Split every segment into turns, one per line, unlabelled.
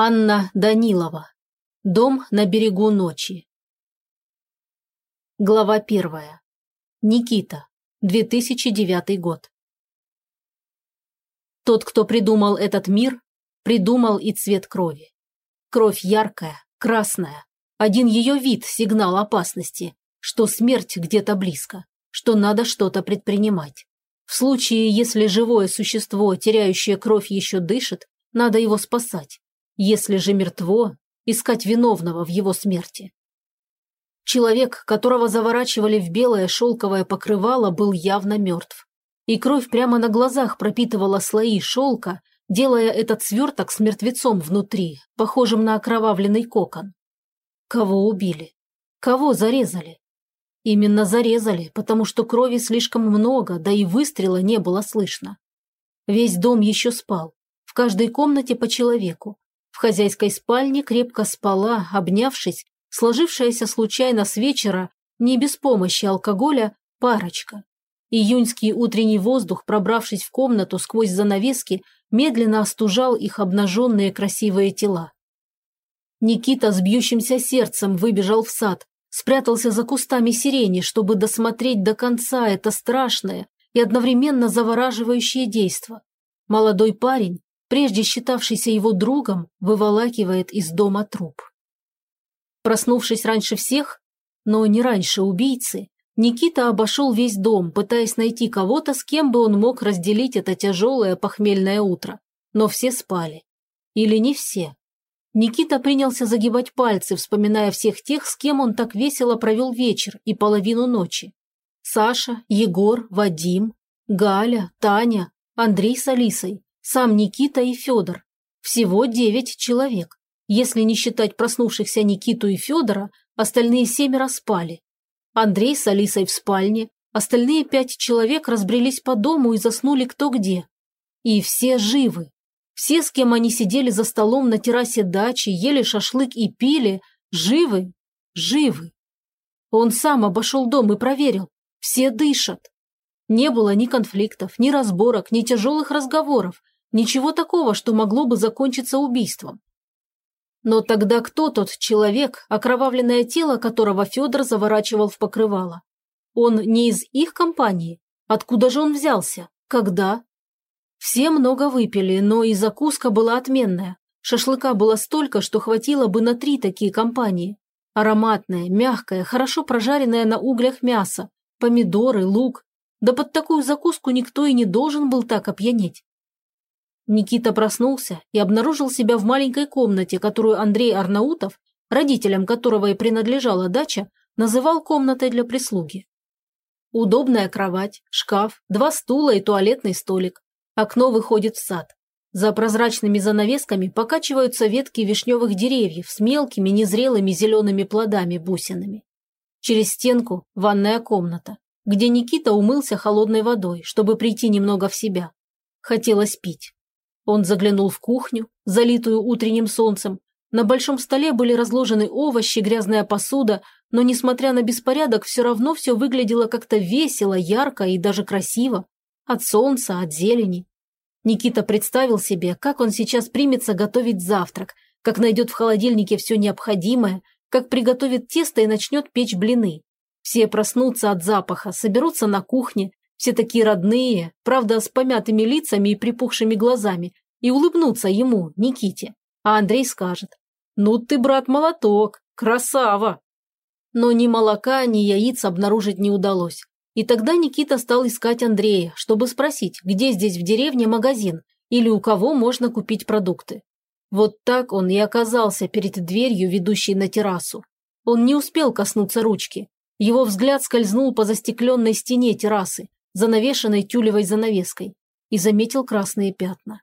Анна Данилова. Дом на берегу ночи. Глава первая. Никита. 2009 год. Тот, кто придумал этот мир, придумал и цвет крови. Кровь яркая, красная. Один ее вид – сигнал опасности, что смерть где-то близко, что надо что-то предпринимать. В случае, если живое существо, теряющее кровь, еще дышит, надо его спасать если же мертво, искать виновного в его смерти. Человек, которого заворачивали в белое шелковое покрывало, был явно мертв. И кровь прямо на глазах пропитывала слои шелка, делая этот сверток с мертвецом внутри, похожим на окровавленный кокон. Кого убили? Кого зарезали? Именно зарезали, потому что крови слишком много, да и выстрела не было слышно. Весь дом еще спал, в каждой комнате по человеку, в хозяйской спальне крепко спала, обнявшись, сложившаяся случайно с вечера, не без помощи алкоголя, парочка. Июньский утренний воздух, пробравшись в комнату сквозь занавески, медленно остужал их обнаженные красивые тела. Никита с бьющимся сердцем выбежал в сад, спрятался за кустами сирени, чтобы досмотреть до конца это страшное и одновременно завораживающее действо. Молодой парень, прежде считавшийся его другом, выволакивает из дома труп. Проснувшись раньше всех, но не раньше убийцы, Никита обошел весь дом, пытаясь найти кого-то, с кем бы он мог разделить это тяжелое похмельное утро. Но все спали. Или не все. Никита принялся загибать пальцы, вспоминая всех тех, с кем он так весело провел вечер и половину ночи. Саша, Егор, Вадим, Галя, Таня, Андрей с Алисой, сам Никита и Федор. Всего девять человек. Если не считать проснувшихся Никиту и Федора, остальные семеро спали. Андрей с Алисой в спальне, остальные пять человек разбрелись по дому и заснули кто где. И все живы. Все, с кем они сидели за столом на террасе дачи, ели шашлык и пили, живы, живы. Он сам обошел дом и проверил. Все дышат. Не было ни конфликтов, ни разборок, ни тяжелых разговоров. Ничего такого, что могло бы закончиться убийством. Но тогда кто тот человек, окровавленное тело которого Федор заворачивал в покрывало? Он не из их компании? Откуда же он взялся? Когда? Все много выпили, но и закуска была отменная. Шашлыка было столько, что хватило бы на три такие компании. Ароматное, мягкое, хорошо прожаренное на углях мясо, помидоры, лук. Да под такую закуску никто и не должен был так опьянеть. Никита проснулся и обнаружил себя в маленькой комнате, которую Андрей Арнаутов, родителям которого и принадлежала дача, называл комнатой для прислуги. Удобная кровать, шкаф, два стула и туалетный столик. Окно выходит в сад. За прозрачными занавесками покачиваются ветки вишневых деревьев с мелкими незрелыми зелеными плодами-бусинами. Через стенку – ванная комната, где Никита умылся холодной водой, чтобы прийти немного в себя. Хотелось пить. Он заглянул в кухню, залитую утренним солнцем. На большом столе были разложены овощи, грязная посуда, но, несмотря на беспорядок, все равно все выглядело как-то весело, ярко и даже красиво. От солнца, от зелени. Никита представил себе, как он сейчас примется готовить завтрак, как найдет в холодильнике все необходимое, как приготовит тесто и начнет печь блины. Все проснутся от запаха, соберутся на кухне, все такие родные, правда, с помятыми лицами и припухшими глазами, и улыбнутся ему, Никите. А Андрей скажет, «Ну ты, брат, молоток, красава!» Но ни молока, ни яиц обнаружить не удалось. И тогда Никита стал искать Андрея, чтобы спросить, где здесь в деревне магазин или у кого можно купить продукты. Вот так он и оказался перед дверью, ведущей на террасу. Он не успел коснуться ручки. Его взгляд скользнул по застекленной стене террасы, занавешенной тюлевой занавеской, и заметил красные пятна.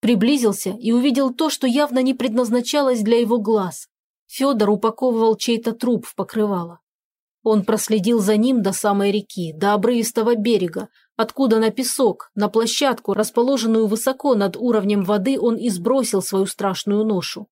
Приблизился и увидел то, что явно не предназначалось для его глаз. Федор упаковывал чей-то труп в покрывало. Он проследил за ним до самой реки, до обрывистого берега, откуда на песок, на площадку, расположенную высоко над уровнем воды, он и сбросил свою страшную ношу.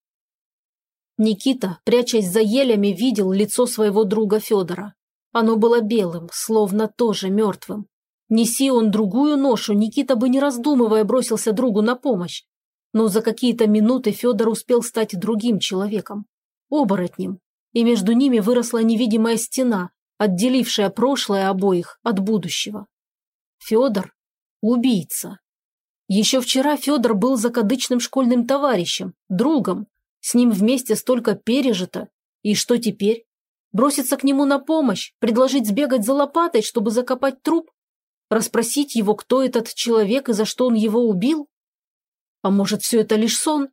Никита, прячась за елями, видел лицо своего друга Федора. Оно было белым, словно тоже мертвым. Неси он другую ношу, Никита бы не раздумывая бросился другу на помощь. Но за какие-то минуты Федор успел стать другим человеком, оборотнем, и между ними выросла невидимая стена, отделившая прошлое обоих от будущего. Федор – убийца. Еще вчера Федор был закадычным школьным товарищем, другом. С ним вместе столько пережито. И что теперь? Броситься к нему на помощь, предложить сбегать за лопатой, чтобы закопать труп? Расспросить его, кто этот человек и за что он его убил? А может, все это лишь сон?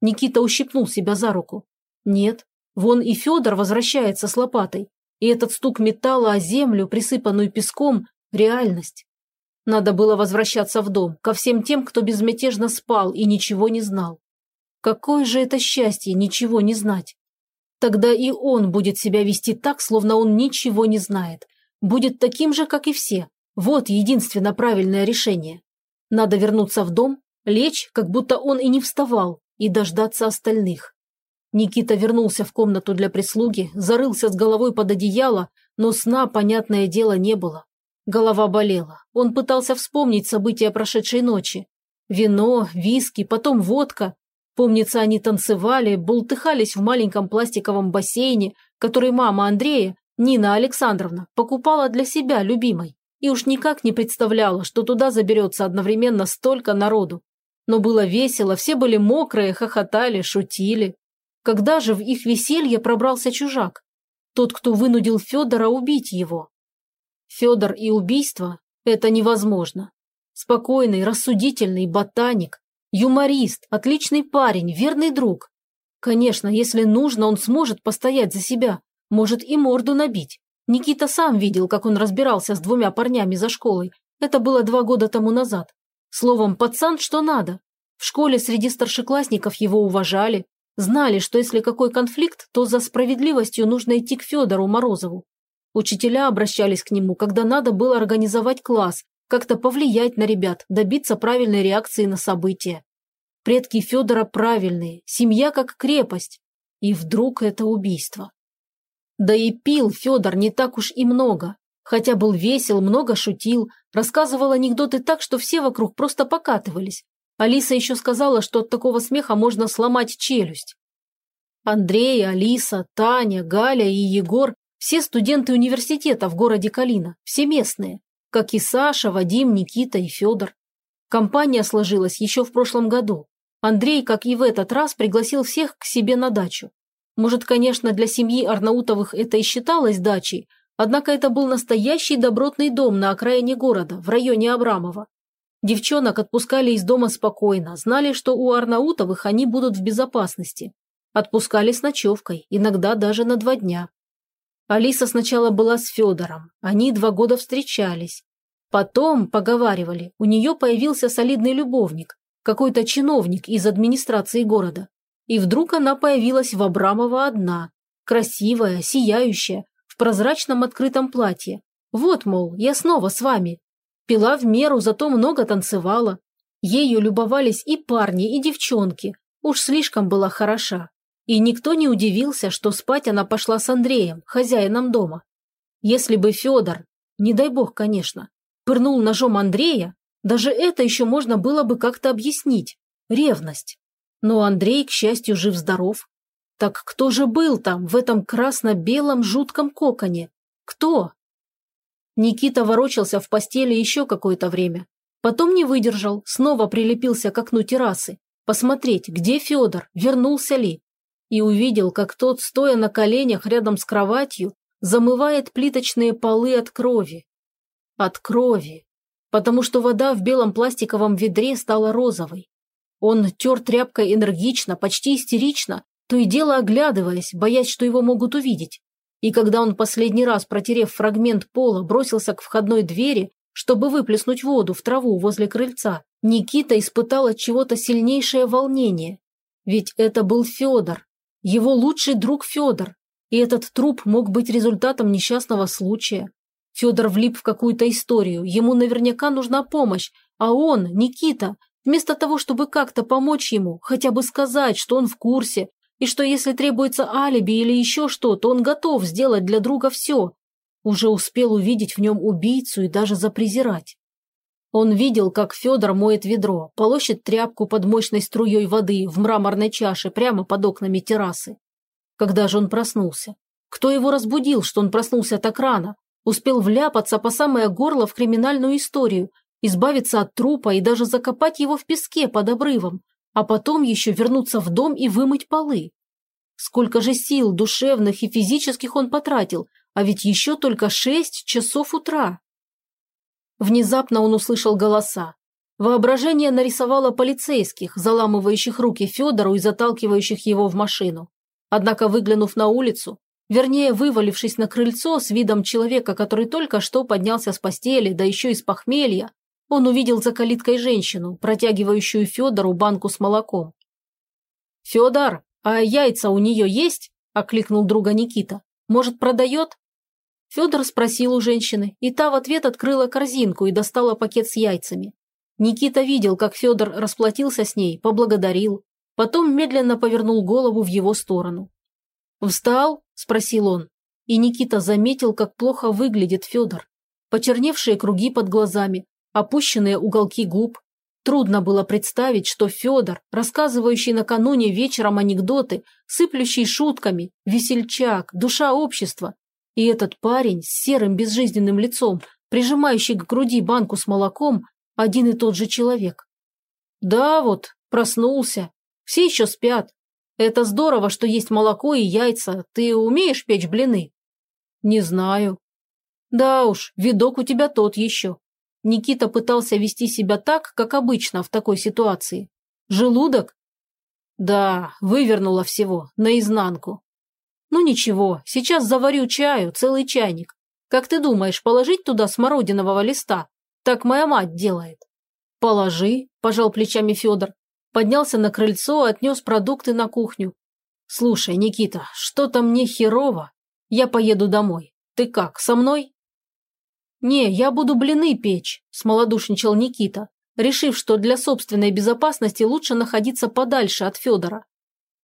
Никита ущипнул себя за руку. Нет, вон и Федор возвращается с лопатой. И этот стук металла о землю, присыпанную песком – реальность. Надо было возвращаться в дом, ко всем тем, кто безмятежно спал и ничего не знал. Какое же это счастье ничего не знать. Тогда и он будет себя вести так, словно он ничего не знает. Будет таким же, как и все. Вот единственно правильное решение. Надо вернуться в дом, лечь, как будто он и не вставал, и дождаться остальных. Никита вернулся в комнату для прислуги, зарылся с головой под одеяло, но сна, понятное дело, не было. Голова болела. Он пытался вспомнить события прошедшей ночи. Вино, виски, потом водка. Помнится, они танцевали, бултыхались в маленьком пластиковом бассейне, который мама Андрея, Нина Александровна, покупала для себя любимой. И уж никак не представляла, что туда заберется одновременно столько народу. Но было весело, все были мокрые, хохотали, шутили. Когда же в их веселье пробрался чужак? Тот, кто вынудил Федора убить его. Федор и убийство – это невозможно. Спокойный, рассудительный ботаник, юморист, отличный парень, верный друг. Конечно, если нужно, он сможет постоять за себя, может и морду набить. Никита сам видел, как он разбирался с двумя парнями за школой. Это было два года тому назад. Словом, пацан что надо. В школе среди старшеклассников его уважали, Знали, что если какой конфликт, то за справедливостью нужно идти к Федору Морозову. Учителя обращались к нему, когда надо было организовать класс, как-то повлиять на ребят, добиться правильной реакции на события. Предки Федора правильные, семья как крепость. И вдруг это убийство. Да и пил Федор не так уж и много. Хотя был весел, много шутил, рассказывал анекдоты так, что все вокруг просто покатывались. Алиса еще сказала, что от такого смеха можно сломать челюсть. Андрей, Алиса, Таня, Галя и Егор – все студенты университета в городе Калина, все местные, как и Саша, Вадим, Никита и Федор. Компания сложилась еще в прошлом году. Андрей, как и в этот раз, пригласил всех к себе на дачу. Может, конечно, для семьи Арнаутовых это и считалось дачей, однако это был настоящий добротный дом на окраине города, в районе Абрамова. Девчонок отпускали из дома спокойно, знали, что у Арнаутовых они будут в безопасности. Отпускали с ночевкой, иногда даже на два дня. Алиса сначала была с Федором, они два года встречались. Потом, поговаривали, у нее появился солидный любовник, какой-то чиновник из администрации города. И вдруг она появилась в Абрамово одна, красивая, сияющая, в прозрачном открытом платье. Вот, мол, я снова с вами, Пила в меру, зато много танцевала. Ею любовались и парни, и девчонки. Уж слишком была хороша. И никто не удивился, что спать она пошла с Андреем, хозяином дома. Если бы Федор, не дай бог, конечно, пырнул ножом Андрея, даже это еще можно было бы как-то объяснить. Ревность. Но Андрей, к счастью, жив-здоров. Так кто же был там, в этом красно-белом жутком коконе? Кто? Никита ворочался в постели еще какое-то время. Потом не выдержал, снова прилепился к окну террасы. Посмотреть, где Федор, вернулся ли. И увидел, как тот, стоя на коленях рядом с кроватью, замывает плиточные полы от крови. От крови. Потому что вода в белом пластиковом ведре стала розовой. Он тер тряпкой энергично, почти истерично, то и дело оглядываясь, боясь, что его могут увидеть. И когда он последний раз, протерев фрагмент пола, бросился к входной двери, чтобы выплеснуть воду в траву возле крыльца, Никита испытал от чего-то сильнейшее волнение. Ведь это был Федор, его лучший друг Федор, и этот труп мог быть результатом несчастного случая. Федор влип в какую-то историю, ему наверняка нужна помощь, а он, Никита, вместо того, чтобы как-то помочь ему, хотя бы сказать, что он в курсе, и что если требуется алиби или еще что-то, он готов сделать для друга все. Уже успел увидеть в нем убийцу и даже запрезирать. Он видел, как Федор моет ведро, полощет тряпку под мощной струей воды в мраморной чаше прямо под окнами террасы. Когда же он проснулся? Кто его разбудил, что он проснулся так рано? Успел вляпаться по самое горло в криминальную историю, избавиться от трупа и даже закопать его в песке под обрывом, а потом еще вернуться в дом и вымыть полы. Сколько же сил душевных и физических он потратил, а ведь еще только шесть часов утра. Внезапно он услышал голоса. Воображение нарисовало полицейских, заламывающих руки Федору и заталкивающих его в машину. Однако, выглянув на улицу, вернее, вывалившись на крыльцо с видом человека, который только что поднялся с постели, да еще и с похмелья, он увидел за калиткой женщину, протягивающую Федору банку с молоком. «Федор, а яйца у нее есть?» – окликнул друга Никита. «Может, продает?» Федор спросил у женщины, и та в ответ открыла корзинку и достала пакет с яйцами. Никита видел, как Федор расплатился с ней, поблагодарил, потом медленно повернул голову в его сторону. «Встал?» – спросил он. И Никита заметил, как плохо выглядит Федор. Почерневшие круги под глазами, опущенные уголки губ. Трудно было представить, что Федор, рассказывающий накануне вечером анекдоты, сыплющий шутками, весельчак, душа общества, и этот парень с серым безжизненным лицом, прижимающий к груди банку с молоком, один и тот же человек. Да, вот, проснулся. Все еще спят. Это здорово, что есть молоко и яйца. Ты умеешь печь блины? Не знаю. Да уж, видок у тебя тот еще. Никита пытался вести себя так, как обычно в такой ситуации. Желудок? Да, вывернуло всего, наизнанку. Ну ничего, сейчас заварю чаю, целый чайник. Как ты думаешь, положить туда смородинового листа? Так моя мать делает. Положи, пожал плечами Федор. Поднялся на крыльцо, отнес продукты на кухню. Слушай, Никита, что-то мне херово. Я поеду домой. Ты как, со мной? Не, я буду блины печь, смолодушничал Никита, решив, что для собственной безопасности лучше находиться подальше от Федора.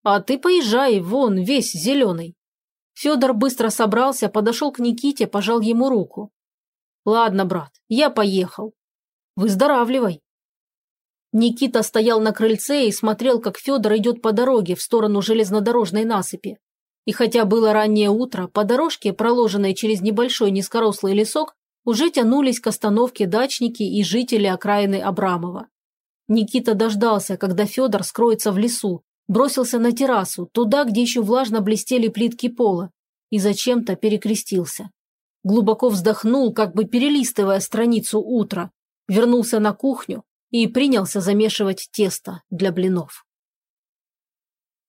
А ты поезжай, вон, весь зеленый. Федор быстро собрался, подошел к Никите, пожал ему руку. Ладно, брат, я поехал. Выздоравливай. Никита стоял на крыльце и смотрел, как Федор идет по дороге в сторону железнодорожной насыпи. И хотя было раннее утро, по дорожке, проложенной через небольшой низкорослый лесок, уже тянулись к остановке дачники и жители окраины Абрамова. Никита дождался, когда Федор скроется в лесу, бросился на террасу, туда, где еще влажно блестели плитки пола, и зачем-то перекрестился. Глубоко вздохнул, как бы перелистывая страницу утра, вернулся на кухню и принялся замешивать тесто для блинов.